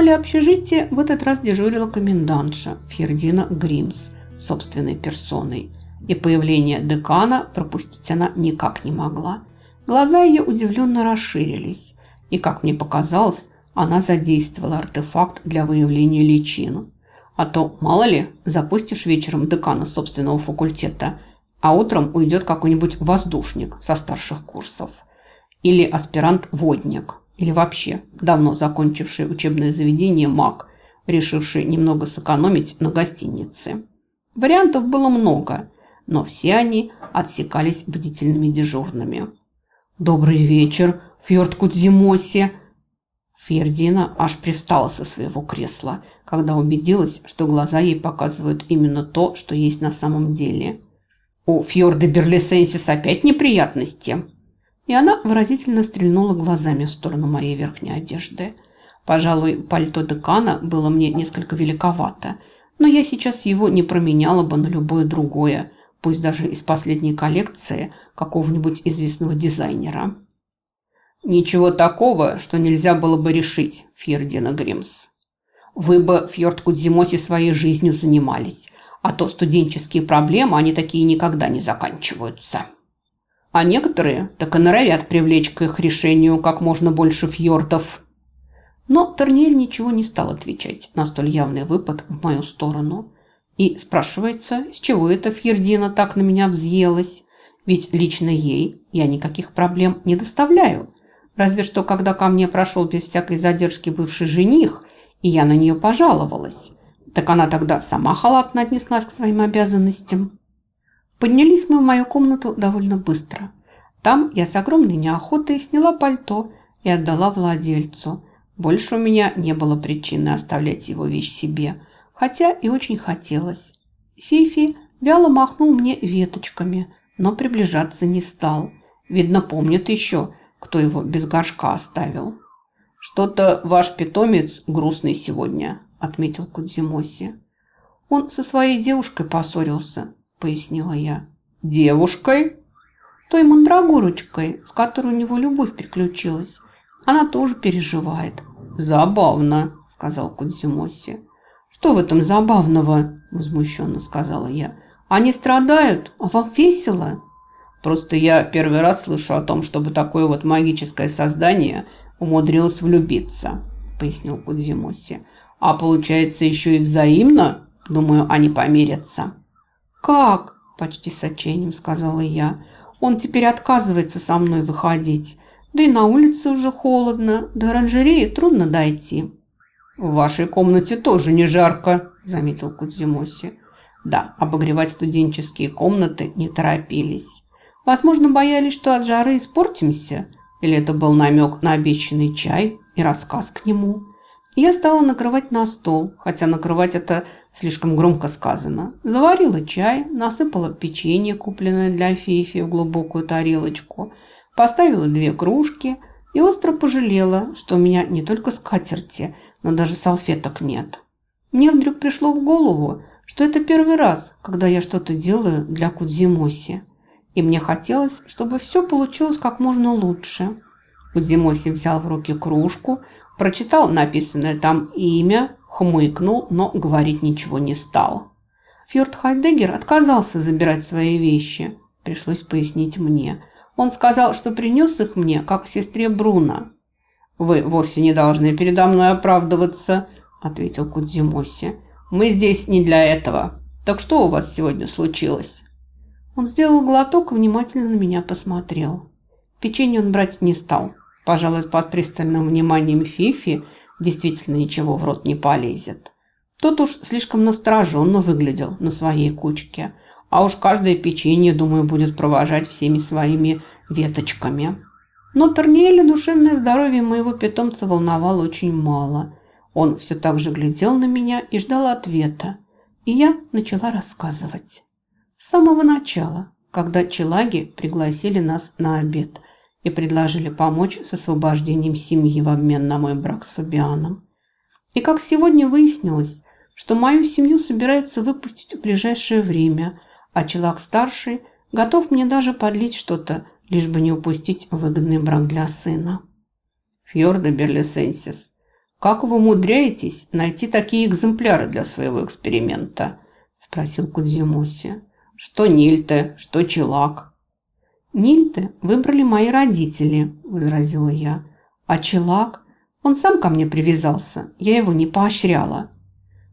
холле общежития в этот раз дежурила комендантша Фердина Гримс собственной персоной. И появление декана пропустить она никак не могла. Глаза ее удивленно расширились. И, как мне показалось, она задействовала артефакт для выявления личину. А то, мало ли, запустишь вечером декана собственного факультета, а утром уйдет какой-нибудь воздушник со старших курсов. Или аспирант-водник. Или вообще давно закончивший учебное заведение маг, решивший немного сэкономить на гостинице. Вариантов было много, но все они отсекались бдительными дежурными. «Добрый вечер, Фьорд Кудзимоси!» Фьердина аж пристала со своего кресла, когда убедилась, что глаза ей показывают именно то, что есть на самом деле. «У Фьорда Берлисенсис опять неприятности!» И она выразительно стрельнула глазами в сторону моей верхней одежды. Пожалуй, пальто декана было мне несколько великовато, но я сейчас его не променяла бы на любое другое, пусть даже из последней коллекции какого-нибудь известного дизайнера. Ничего такого, что нельзя было бы решить, Фьердина Гримс. Вы бы, Фьорд Кудзимоси, своей жизнью занимались, а то студенческие проблемы, они такие никогда не заканчиваются. А некоторые так и норовят привлечь к их решению как можно больше фьордов. Но Терниэль ничего не стал отвечать на столь явный выпад в мою сторону. И спрашивается, с чего эта Фьердина так на меня взъелась? Ведь лично ей я никаких проблем не доставляю. Разве что, когда ко мне прошел без всякой задержки бывший жених, и я на нее пожаловалась. Так она тогда сама халатно отнеслась к своим обязанностям. Поднялись мы в мою комнату довольно быстро. Там я с огромной неохотой сняла пальто и отдала владельцу. Больше у меня не было причины оставлять его вещь себе, хотя и очень хотелось. Фифи вяло махнул мне веточками, но приближаться не стал. Видно, помнит еще, кто его без горшка оставил. «Что-то ваш питомец грустный сегодня», – отметил Кудзимоси. «Он со своей девушкой поссорился», пояснила я. «Девушкой?» «Той мандрагорочкой, с которой у него любовь приключилась. Она тоже переживает». «Забавно», – сказал Кудзимоси. «Что в этом забавного?» – возмущенно сказала я. «Они страдают, а вам весело?» «Просто я первый раз слышу о том, чтобы такое вот магическое создание умудрилось влюбиться», – пояснил Кудзимоси. «А получается еще и взаимно? Думаю, они помирятся». «Как?» – почти с отчаянием сказала я. «Он теперь отказывается со мной выходить. Да и на улице уже холодно, до оранжереи трудно дойти». «В вашей комнате тоже не жарко», – заметил Кудзимоси. Да, обогревать студенческие комнаты не торопились. Возможно, боялись, что от жары испортимся. Или это был намек на обещанный чай и рассказ к нему. Я стала накрывать на стол, хотя накрывать это слишком громко сказано. Заварила чай, насыпала печенье, купленное для Фифи, в глубокую тарелочку, поставила две кружки и остро пожалела, что у меня не только скатерти, но даже салфеток нет. Мне вдруг пришло в голову, что это первый раз, когда я что-то делаю для Кудзимоси. И мне хотелось, чтобы все получилось как можно лучше. Кудзимоси взял в руки кружку, прочитал написанное там имя, хмыкнул, но говорить ничего не стал. Фьорд Хайдеггер отказался забирать свои вещи, пришлось пояснить мне. Он сказал, что принес их мне, как сестре Бруно. «Вы вовсе не должны передо мной оправдываться», – ответил Кудзимоси. «Мы здесь не для этого. Так что у вас сегодня случилось?» Он сделал глоток и внимательно на меня посмотрел. Печенье он брать не стал. Пожалуй, под пристальным вниманием Фифи – действительно ничего в рот не полезет. Тот уж слишком настороженно выглядел на своей кучке. А уж каждое печенье, думаю, будет провожать всеми своими веточками. Но Торниэля душевное здоровье моего питомца волновало очень мало. Он все так же глядел на меня и ждал ответа. И я начала рассказывать. С самого начала, когда челаги пригласили нас на обед – и предложили помочь с освобождением семьи в обмен на мой брак с Фабианом. И как сегодня выяснилось, что мою семью собираются выпустить в ближайшее время, а Челак-старший готов мне даже подлить что-то, лишь бы не упустить выгодный брак для сына. Фьорда Берлисенсис, как вы умудряетесь найти такие экземпляры для своего эксперимента?» – спросил Кудзимоси. «Что Нильте, что Челак?» «Нильте выбрали мои родители», – возразила я. «А Челак? Он сам ко мне привязался, я его не поощряла».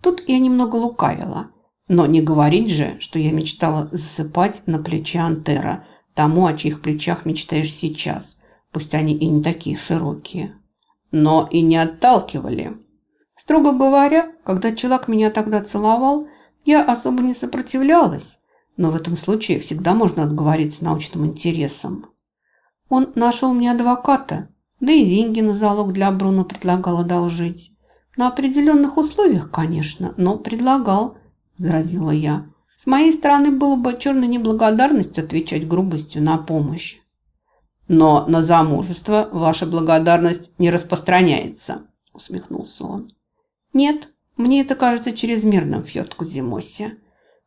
Тут я немного лукавила. Но не говорить же, что я мечтала засыпать на плече Антера, тому, о чьих плечах мечтаешь сейчас, пусть они и не такие широкие но и не отталкивали. Строго говоря, когда челак меня тогда целовал, я особо не сопротивлялась, но в этом случае всегда можно отговориться научным интересом. Он нашел мне адвоката, да и деньги на залог для Бруно предлагал одолжить. На определенных условиях, конечно, но предлагал, возразила я. С моей стороны было бы черной неблагодарностью отвечать грубостью на помощь. Но на замужество ваша благодарность не распространяется, усмехнулся он. Нет, мне это кажется чрезмерным, Фьот Кузимоси.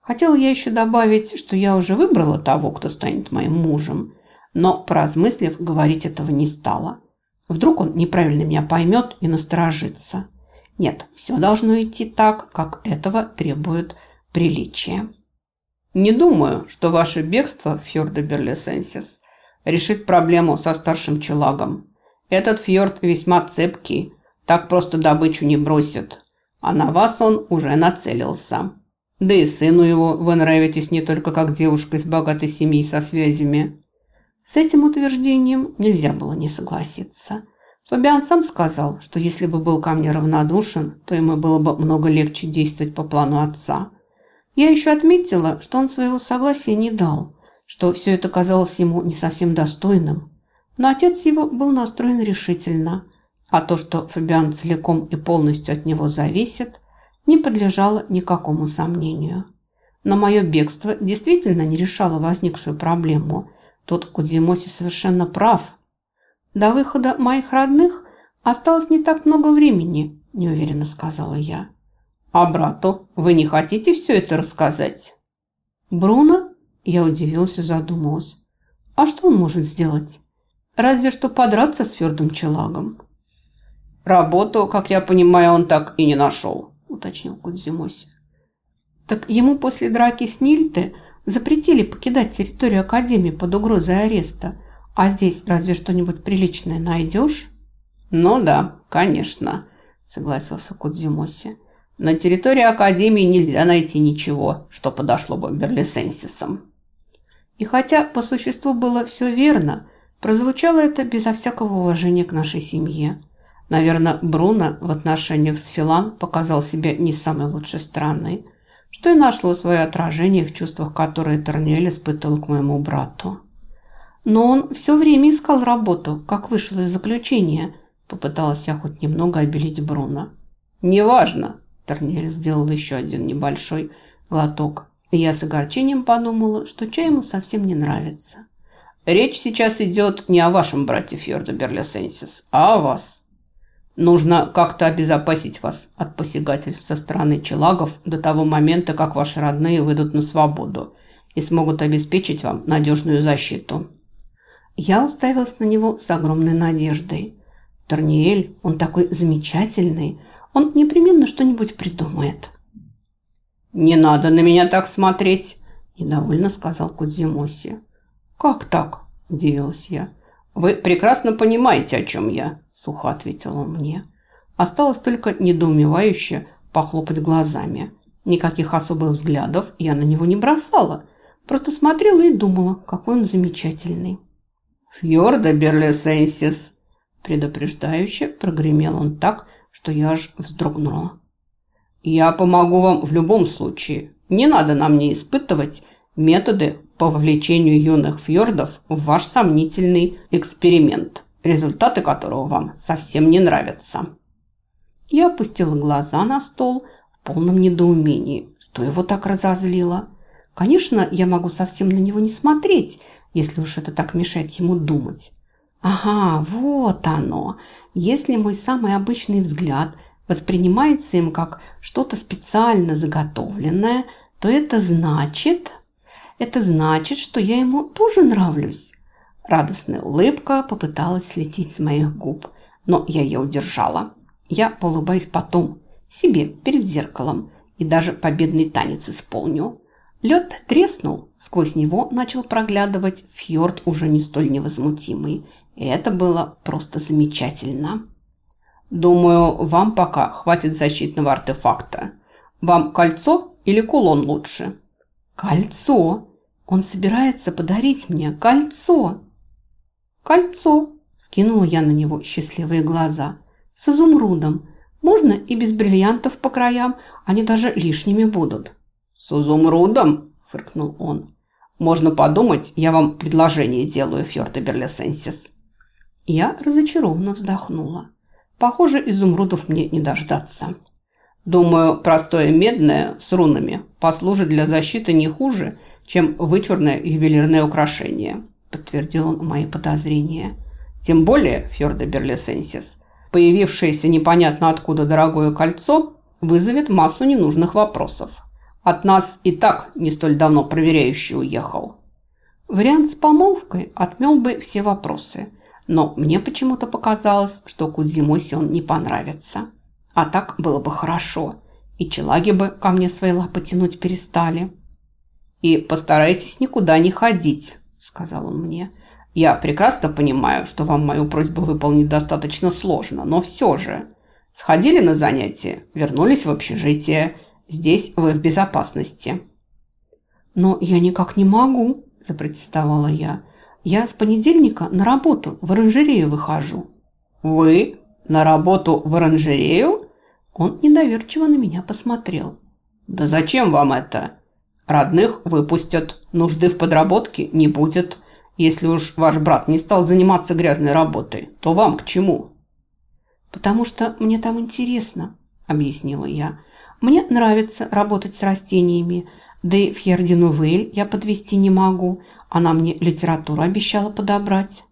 Хотела я еще добавить, что я уже выбрала того, кто станет моим мужем, но, поразмыслив, говорить этого не стала. Вдруг он неправильно меня поймет и насторожится. Нет, все должно идти так, как этого требует приличие. Не думаю, что ваше бегство, Фьорда Берлисенсис, решит проблему со старшим челагом. Этот фьорд весьма цепкий, так просто добычу не бросит. А на вас он уже нацелился. Да и сыну его вы нравитесь не только как девушка из богатой семьи со связями. С этим утверждением нельзя было не согласиться. Фабиан сам сказал, что если бы был ко мне равнодушен, то ему было бы много легче действовать по плану отца. Я еще отметила, что он своего согласия не дал – что все это казалось ему не совсем достойным. Но отец его был настроен решительно, а то, что Фабиан целиком и полностью от него зависит, не подлежало никакому сомнению. Но мое бегство действительно не решало возникшую проблему. Тут Кудзимоси совершенно прав. До выхода моих родных осталось не так много времени, неуверенно сказала я. А брату вы не хотите все это рассказать? Бруно я удивился, задумалась. А что он может сделать? Разве что подраться с Фердом Челагом. Работу, как я понимаю, он так и не нашел, уточнил Кудзимоси. Так ему после драки с Нильте запретили покидать территорию Академии под угрозой ареста. А здесь разве что-нибудь приличное найдешь? Ну да, конечно, согласился Кудзимоси. На территории Академии нельзя найти ничего, что подошло бы Берлисенсисам. И хотя по существу было все верно, прозвучало это безо всякого уважения к нашей семье. Наверное, Бруно в отношениях с Филан показал себя не самой лучшей стороной, что и нашло свое отражение в чувствах, которые Торниэль испытывал к моему брату. Но он все время искал работу, как вышел из заключения, попыталась я хоть немного обелить Бруно. «Неважно», – Торниэль сделал еще один небольшой глоток. И я с огорчением подумала, что чай ему совсем не нравится. Речь сейчас идет не о вашем брате Фьорда Берлисенсис, а о вас. Нужно как-то обезопасить вас от посягательств со стороны челагов до того момента, как ваши родные выйдут на свободу и смогут обеспечить вам надежную защиту. Я уставилась на него с огромной надеждой. Торниэль, он такой замечательный, он непременно что-нибудь придумает. «Не надо на меня так смотреть», – недовольно сказал Кудзимоси. «Как так?» – удивилась я. «Вы прекрасно понимаете, о чем я», – сухо ответил он мне. Осталось только недоумевающе похлопать глазами. Никаких особых взглядов я на него не бросала. Просто смотрела и думала, какой он замечательный. «Фьорда Берлесенсис!» Предупреждающе прогремел он так, что я аж вздрогнула. Я помогу вам в любом случае. Не надо на мне испытывать методы по вовлечению юных фьордов в ваш сомнительный эксперимент, результаты которого вам совсем не нравятся. Я опустила глаза на стол в полном недоумении. Что его так разозлило? Конечно, я могу совсем на него не смотреть, если уж это так мешает ему думать. Ага, вот оно. Если мой самый обычный взгляд – воспринимается им как что-то специально заготовленное, то это значит, это значит, что я ему тоже нравлюсь. Радостная улыбка попыталась слететь с моих губ, но я ее удержала. Я полыбаюсь потом, себе, перед зеркалом, и даже победный танец исполню. Лед треснул, сквозь него начал проглядывать фьорд уже не столь невозмутимый. И это было просто замечательно. Думаю, вам пока хватит защитного артефакта. Вам кольцо или кулон лучше? Кольцо. Он собирается подарить мне кольцо. Кольцо. Скинула я на него счастливые глаза. С изумрудом. Можно и без бриллиантов по краям, они даже лишними будут. С изумрудом? Фыркнул он. Можно подумать, я вам предложение делаю, Фьорда Берлесенсис. Я разочарованно вздохнула. Похоже, изумрудов мне не дождаться. Думаю, простое медное с рунами послужит для защиты не хуже, чем вычурное ювелирное украшение, подтвердил он мои подозрения. Тем более, Фьорда Берлесенсис, появившееся непонятно откуда дорогое кольцо вызовет массу ненужных вопросов. От нас и так не столь давно проверяющий уехал. Вариант с помолвкой отмел бы все вопросы – но мне почему-то показалось, что Кудзимосе он не понравится. А так было бы хорошо, и челаги бы ко мне свои лапы тянуть перестали. «И постарайтесь никуда не ходить», – сказал он мне. «Я прекрасно понимаю, что вам мою просьбу выполнить достаточно сложно, но все же. Сходили на занятия, вернулись в общежитие. Здесь вы в безопасности». «Но я никак не могу», – запротестовала я. Я с понедельника на работу в оранжерею выхожу». «Вы? На работу в оранжерею?» Он недоверчиво на меня посмотрел. «Да зачем вам это? Родных выпустят, нужды в подработке не будет. Если уж ваш брат не стал заниматься грязной работой, то вам к чему?» «Потому что мне там интересно», – объяснила я. «Мне нравится работать с растениями, да и Фьердину Вейль я подвести не могу, она мне литературу обещала подобрать.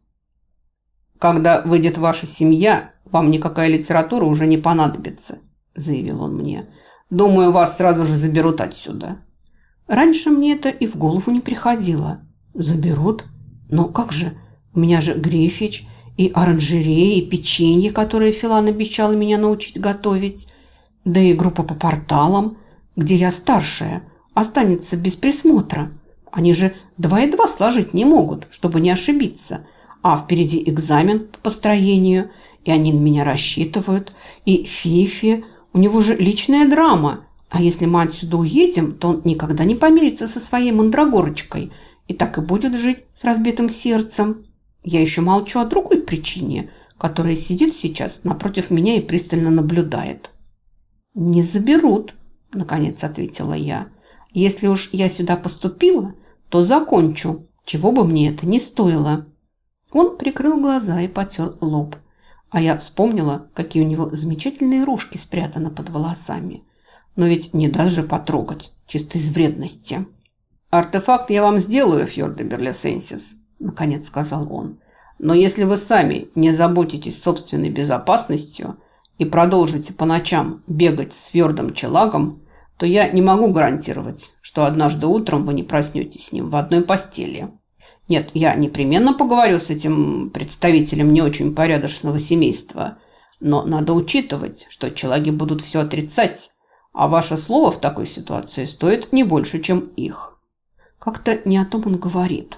«Когда выйдет ваша семья, вам никакая литература уже не понадобится», – заявил он мне. «Думаю, вас сразу же заберут отсюда». Раньше мне это и в голову не приходило. Заберут? Но как же? У меня же Грифич и оранжерея, и печенье, которое Филан обещала меня научить готовить. Да и группа по порталам, где я старшая, останется без присмотра. Они же два и два сложить не могут, чтобы не ошибиться. А впереди экзамен по построению, и они на меня рассчитывают. И Фифи, у него же личная драма. А если мы отсюда уедем, то он никогда не помирится со своей мандрагорочкой и так и будет жить с разбитым сердцем. Я еще молчу о другой причине, которая сидит сейчас напротив меня и пристально наблюдает. «Не заберут», – наконец ответила я. «Если уж я сюда поступила, то закончу, чего бы мне это ни стоило. Он прикрыл глаза и потер лоб. А я вспомнила, какие у него замечательные рожки спрятаны под волосами. Но ведь не даст же потрогать, чисто из вредности. «Артефакт я вам сделаю, Фьорда Берлесенсис», – наконец сказал он. «Но если вы сами не заботитесь собственной безопасностью и продолжите по ночам бегать с Фьордом Челагом, то я не могу гарантировать, что однажды утром вы не проснетесь с ним в одной постели. Нет, я непременно поговорю с этим представителем не очень порядочного семейства, но надо учитывать, что человеки будут все отрицать, а ваше слово в такой ситуации стоит не больше, чем их. Как-то не о том он говорит.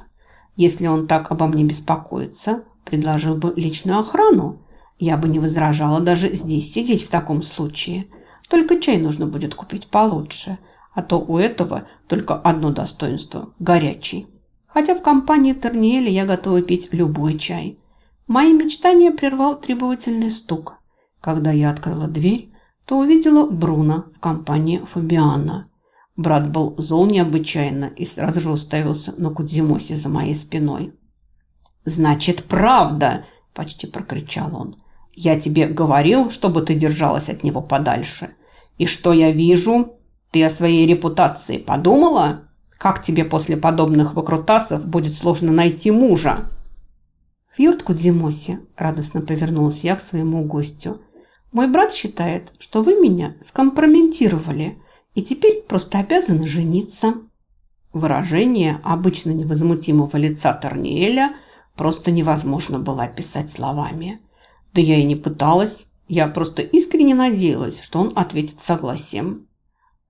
Если он так обо мне беспокоится, предложил бы личную охрану. Я бы не возражала даже здесь сидеть в таком случае – только чай нужно будет купить получше, а то у этого только одно достоинство – горячий. Хотя в компании Терниэля я готова пить любой чай. Мои мечтания прервал требовательный стук. Когда я открыла дверь, то увидела Бруно в компании Фабиана. Брат был зол необычайно и сразу же уставился на Кудзимосе за моей спиной. «Значит, правда!» – почти прокричал он. «Я тебе говорил, чтобы ты держалась от него подальше. И что я вижу? Ты о своей репутации подумала? Как тебе после подобных выкрутасов будет сложно найти мужа?» «В юртку Дзимоси», – радостно повернулась я к своему гостю. «Мой брат считает, что вы меня скомпрометировали и теперь просто обязаны жениться». Выражение обычно невозмутимого лица Торниэля просто невозможно было описать словами. Да я и не пыталась. Я просто искренне надеялась, что он ответит согласием.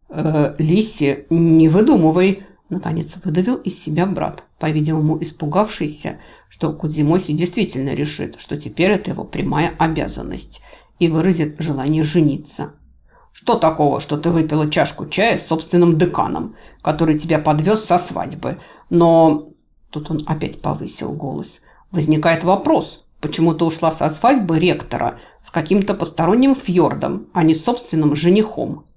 «Э, «Лисси, не выдумывай!» Наконец выдавил из себя брат, по-видимому, испугавшийся, что Кудзимоси действительно решит, что теперь это его прямая обязанность и выразит желание жениться. «Что такого, что ты выпила чашку чая с собственным деканом, который тебя подвез со свадьбы? Но...» Тут он опять повысил голос. «Возникает вопрос, почему ты ушла со свадьбы ректора с каким-то посторонним фьордом, а не с собственным женихом?»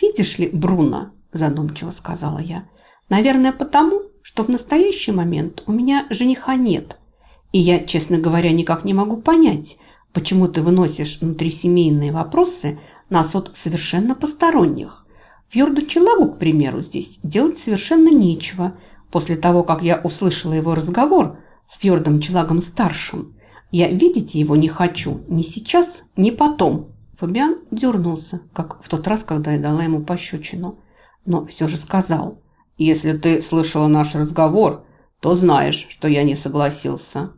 «Видишь ли, Бруно», – задумчиво сказала я, – «наверное, потому, что в настоящий момент у меня жениха нет. И я, честно говоря, никак не могу понять, почему ты выносишь внутрисемейные вопросы на суд совершенно посторонних. Фьорду Челагу, к примеру, здесь делать совершенно нечего. После того, как я услышала его разговор с Фьордом Челагом-старшим, я видеть его не хочу ни сейчас, ни потом. Фабиан дернулся, как в тот раз, когда я дала ему пощечину, но все же сказал – если ты слышала наш разговор, то знаешь, что я не согласился».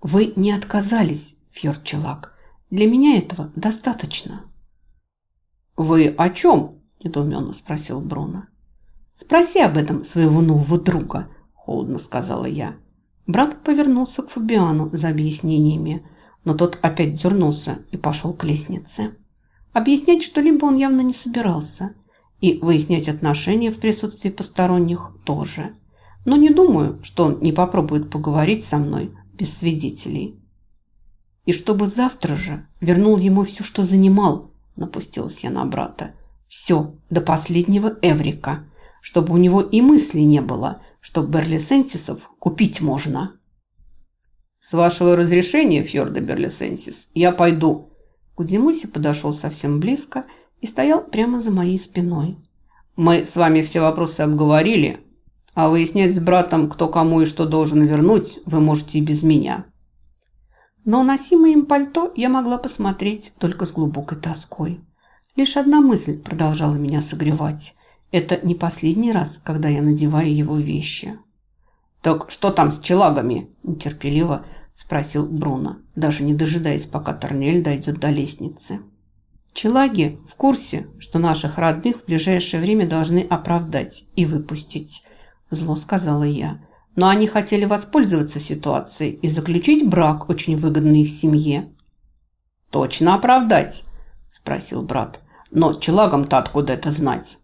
«Вы не отказались, Фьорчелак. Для меня этого достаточно». «Вы о чем?» – недоуменно спросил Бруно. «Спроси об этом своего нового друга», – холодно сказала я. Брат повернулся к Фабиану за объяснениями, но тот опять дернулся и пошел к лестнице. Объяснять что-либо он явно не собирался – и выяснять отношения в присутствии посторонних тоже. Но не думаю, что он не попробует поговорить со мной без свидетелей. И чтобы завтра же вернул ему все, что занимал, напустилась я на брата. Все, до последнего Эврика, чтобы у него и мысли не было, что Берлисенсисов купить можно. «С вашего разрешения, Фьорда Берлисенсис, я пойду». Кудзимуси подошел совсем близко и стоял прямо за моей спиной. «Мы с вами все вопросы обговорили, а выяснять с братом, кто кому и что должен вернуть, вы можете и без меня». Но носимое им пальто я могла посмотреть только с глубокой тоской. Лишь одна мысль продолжала меня согревать. Это не последний раз, когда я надеваю его вещи. «Так что там с челагами?» – нетерпеливо спросил Бруно, даже не дожидаясь, пока Торнель дойдет до лестницы. Челаги в курсе, что наших родных в ближайшее время должны оправдать и выпустить, зло сказала я. Но они хотели воспользоваться ситуацией и заключить брак, очень выгодный их семье. «Точно оправдать?» – спросил брат. «Но челагам-то откуда это знать?»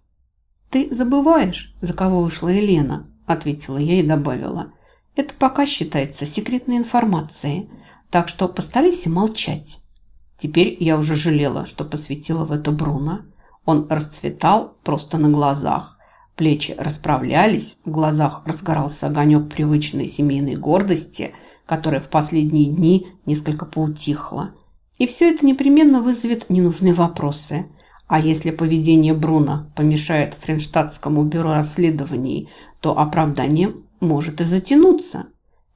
«Ты забываешь, за кого вышла Елена», – ответила я и добавила. «Это пока считается секретной информацией, так что постарайся молчать». Теперь я уже жалела, что посвятила в это Бруно. Он расцветал просто на глазах. Плечи расправлялись, в глазах разгорался огонек привычной семейной гордости, которая в последние дни несколько поутихла. И все это непременно вызовет ненужные вопросы. А если поведение Бруно помешает Френштадтскому бюро расследований, то оправдание может и затянуться.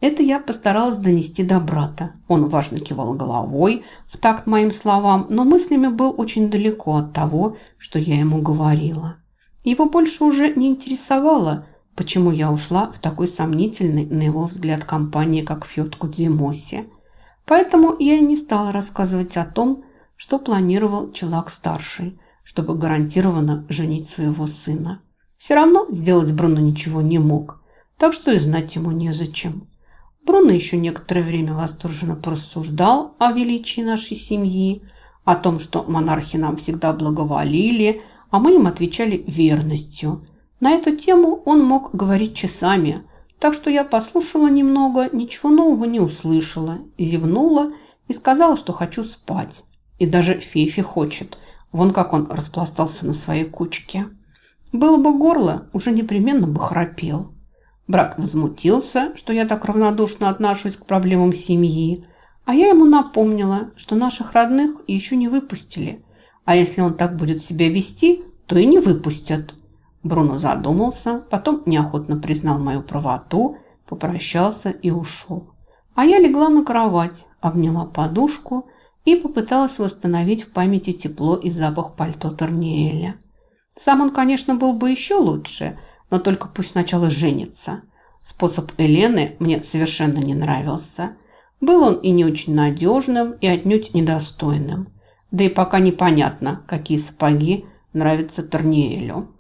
Это я постаралась донести до брата. Он важно кивал головой в такт моим словам, но мыслями был очень далеко от того, что я ему говорила. Его больше уже не интересовало, почему я ушла в такой сомнительный, на его взгляд, компании, как Фьотку Димоси. Поэтому я и не стала рассказывать о том, что планировал Челак-старший, чтобы гарантированно женить своего сына. Все равно сделать Бруно ничего не мог, так что и знать ему незачем. Бруно еще некоторое время восторженно порассуждал о величии нашей семьи, о том, что монархи нам всегда благоволили, а мы им отвечали верностью. На эту тему он мог говорить часами, так что я послушала немного, ничего нового не услышала, зевнула и сказала, что хочу спать. И даже Фифи хочет. Вон как он распластался на своей кучке. Было бы горло, уже непременно бы храпел. Брат возмутился, что я так равнодушно отношусь к проблемам семьи, а я ему напомнила, что наших родных еще не выпустили, а если он так будет себя вести, то и не выпустят. Бруно задумался, потом неохотно признал мою правоту, попрощался и ушел. А я легла на кровать, обняла подушку и попыталась восстановить в памяти тепло и запах пальто Торниэля. Сам он, конечно, был бы еще лучше – но только пусть сначала женится. Способ Елены мне совершенно не нравился. Был он и не очень надежным, и отнюдь недостойным. Да и пока непонятно, какие сапоги нравятся Торниэлю.